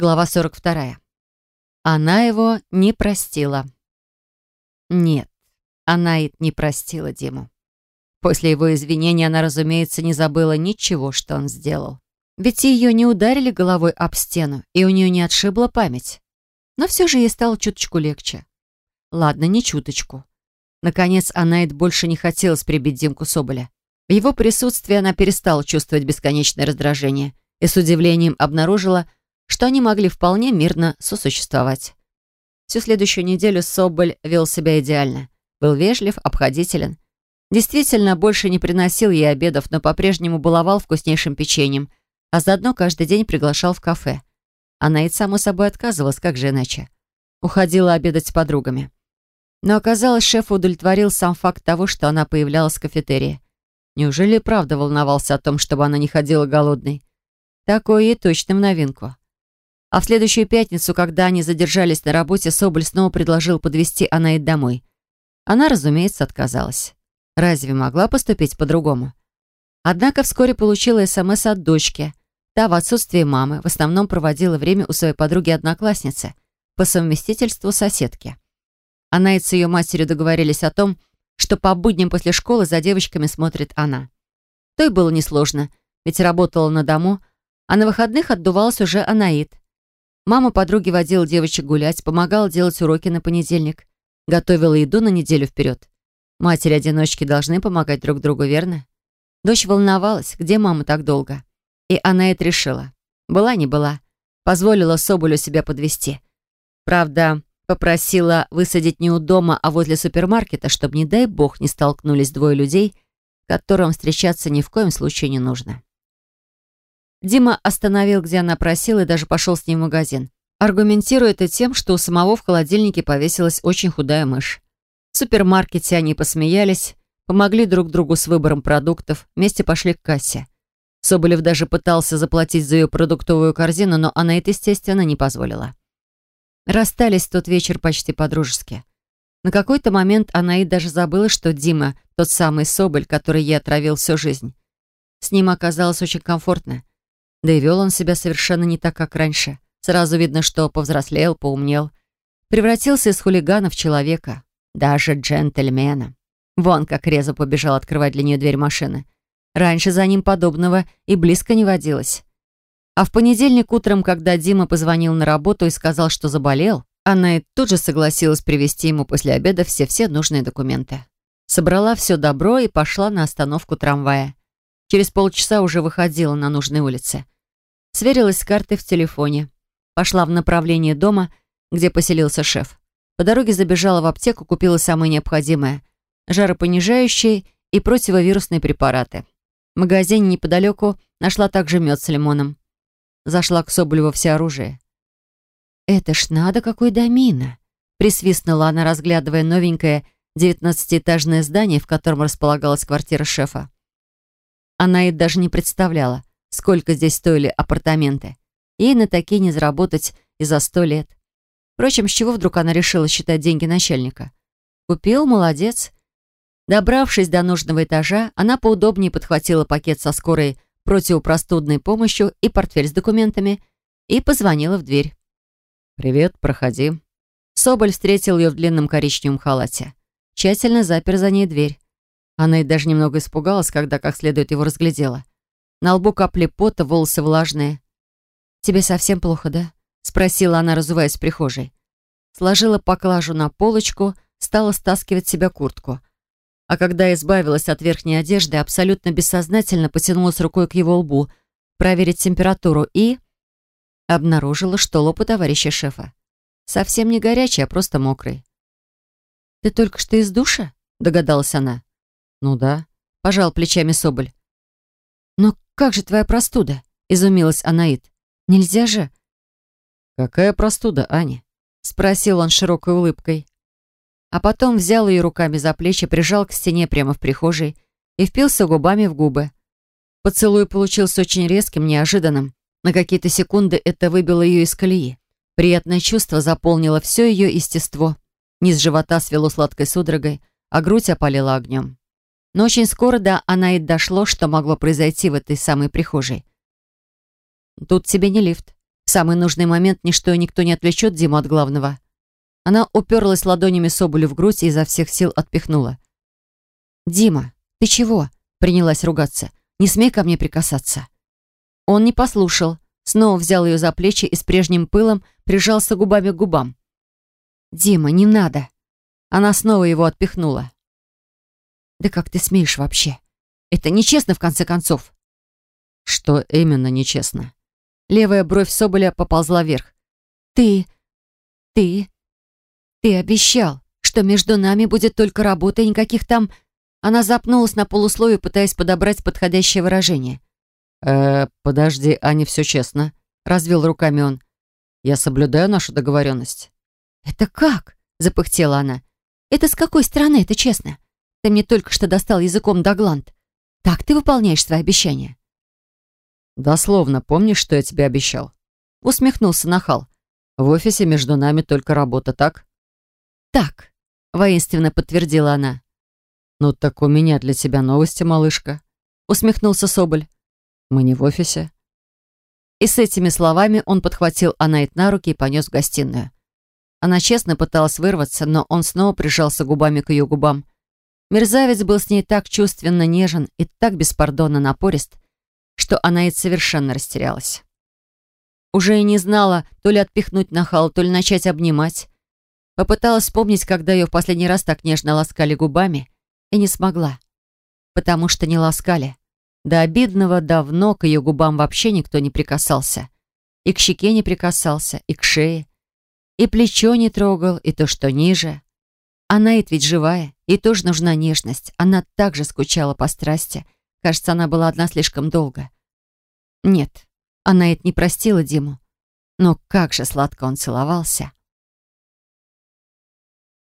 Глава 42. Она его не простила. Нет, она и не простила Диму. После его извинений она, разумеется, не забыла ничего, что он сделал. Ведь ее не ударили головой об стену, и у нее не отшибла память. Но все же ей стало чуточку легче. Ладно, не чуточку. Наконец, Анаид больше не хотелось прибить Димку Соболя. В его присутствии она перестала чувствовать бесконечное раздражение и с удивлением обнаружила, что они могли вполне мирно сосуществовать. Всю следующую неделю Соболь вел себя идеально. Был вежлив, обходителен. Действительно, больше не приносил ей обедов, но по-прежнему баловал вкуснейшим печеньем, а заодно каждый день приглашал в кафе. Она и само собой отказывалась, как же иначе. Уходила обедать с подругами. Но оказалось, шеф удовлетворил сам факт того, что она появлялась в кафетерии. Неужели правда волновался о том, чтобы она не ходила голодной? Такое ей точно в новинку. А в следующую пятницу, когда они задержались на работе, Соболь снова предложил подвезти Анаид домой. Она, разумеется, отказалась. Разве могла поступить по-другому? Однако вскоре получила СМС от дочки. Та в отсутствие мамы в основном проводила время у своей подруги-одноклассницы, по совместительству соседки. Анаид с ее матерью договорились о том, что по будням после школы за девочками смотрит она. То и было несложно, ведь работала на дому, а на выходных отдувалась уже Анаид. Мама подруги водила девочек гулять, помогала делать уроки на понедельник, готовила еду на неделю вперед. Матери-одиночки должны помогать друг другу, верно? Дочь волновалась, где мама так долго. И она это решила. Была не была. Позволила Соболю себя подвести. Правда, попросила высадить не у дома, а возле супермаркета, чтобы, не дай бог, не столкнулись двое людей, которым встречаться ни в коем случае не нужно. Дима остановил, где она просила, и даже пошел с ней в магазин. Аргументируя это тем, что у самого в холодильнике повесилась очень худая мышь. В супермаркете они посмеялись, помогли друг другу с выбором продуктов, вместе пошли к кассе. Соболев даже пытался заплатить за ее продуктовую корзину, но она это, естественно, не позволила. Расстались тот вечер почти по-дружески. На какой-то момент она и даже забыла, что Дима — тот самый Соболь, который ей отравил всю жизнь. С ним оказалось очень комфортно. Да и вел он себя совершенно не так, как раньше. Сразу видно, что повзрослел, поумнел. Превратился из хулигана в человека. Даже джентльмена. Вон как резво побежал открывать для нее дверь машины. Раньше за ним подобного и близко не водилось. А в понедельник утром, когда Дима позвонил на работу и сказал, что заболел, она и тут же согласилась привезти ему после обеда все-все нужные документы. Собрала все добро и пошла на остановку трамвая. Через полчаса уже выходила на нужной улице. Сверилась с картой в телефоне. Пошла в направлении дома, где поселился шеф. По дороге забежала в аптеку, купила самое необходимое – жаропонижающие и противовирусные препараты. В магазине неподалеку нашла также мед с лимоном. Зашла к Соболеву все оружие. «Это ж надо, какой домина!» Присвистнула она, разглядывая новенькое девятнадцатиэтажное здание, в котором располагалась квартира шефа. Она и даже не представляла, сколько здесь стоили апартаменты. Ей на такие не заработать и за сто лет. Впрочем, с чего вдруг она решила считать деньги начальника? Купил, молодец. Добравшись до нужного этажа, она поудобнее подхватила пакет со скорой противопростудной помощью и портфель с документами и позвонила в дверь. «Привет, проходи». Соболь встретил ее в длинном коричневом халате. Тщательно запер за ней дверь. Она и даже немного испугалась, когда как следует его разглядела. На лбу капли пота, волосы влажные. «Тебе совсем плохо, да?» — спросила она, разуваясь в прихожей. Сложила поклажу на полочку, стала стаскивать себя куртку. А когда избавилась от верхней одежды, абсолютно бессознательно потянулась рукой к его лбу, проверить температуру и... Обнаружила, что лоб у товарища шефа. Совсем не горячий, а просто мокрый. «Ты только что из душа?» — догадалась она. «Ну да», — пожал плечами Соболь. «Но как же твоя простуда?» — изумилась Анаит. «Нельзя же...» «Какая простуда, Аня?» — спросил он широкой улыбкой. А потом взял ее руками за плечи, прижал к стене прямо в прихожей и впился губами в губы. Поцелуй получился очень резким, неожиданным. На какие-то секунды это выбило ее из колеи. Приятное чувство заполнило все ее естество. Низ живота свело сладкой судорогой, а грудь опалила огнем. Но очень скоро до Анаид дошло, что могло произойти в этой самой прихожей. «Тут тебе не лифт», — В самый нужный момент ничто и никто не отвлечет Диму от главного. Она уперлась ладонями Соболю в грудь и изо всех сил отпихнула. «Дима, ты чего?» — принялась ругаться. «Не смей ко мне прикасаться». Он не послушал, снова взял ее за плечи и с прежним пылом прижался губами к губам. «Дима, не надо!» Она снова его отпихнула. «Да как ты смеешь вообще? Это нечестно, в конце концов!» «Что именно нечестно?» Левая бровь Соболя поползла вверх. «Ты... ты... ты обещал, что между нами будет только работа и никаких там...» Она запнулась на полусловие, пытаясь подобрать подходящее выражение. «Э, подожди, а не все честно», — развел руками он. «Я соблюдаю нашу договоренность». «Это как?» — запыхтела она. «Это с какой стороны, это честно? Ты мне только что достал языком Дагланд. Так ты выполняешь свои обещания?» «Дословно помнишь, что я тебе обещал?» Усмехнулся Нахал. «В офисе между нами только работа, так?» «Так», — воинственно подтвердила она. «Ну так у меня для тебя новости, малышка», — усмехнулся Соболь. Мы не в офисе». И с этими словами он подхватил Анаит на руки и понес в гостиную. Она честно пыталась вырваться, но он снова прижался губами к ее губам. Мерзавец был с ней так чувственно нежен и так беспардонно напорист, что Анаит совершенно растерялась. Уже и не знала, то ли отпихнуть нахал, то ли начать обнимать. Попыталась вспомнить, когда ее в последний раз так нежно ласкали губами, и не смогла. Потому что не ласкали. До обидного давно к ее губам вообще никто не прикасался. И к щеке не прикасался, и к шее. И плечо не трогал, и то, что ниже. Она ведь живая, и тоже нужна нежность. Она также скучала по страсти. Кажется, она была одна слишком долго. Нет, она это не простила Диму. Но как же сладко он целовался.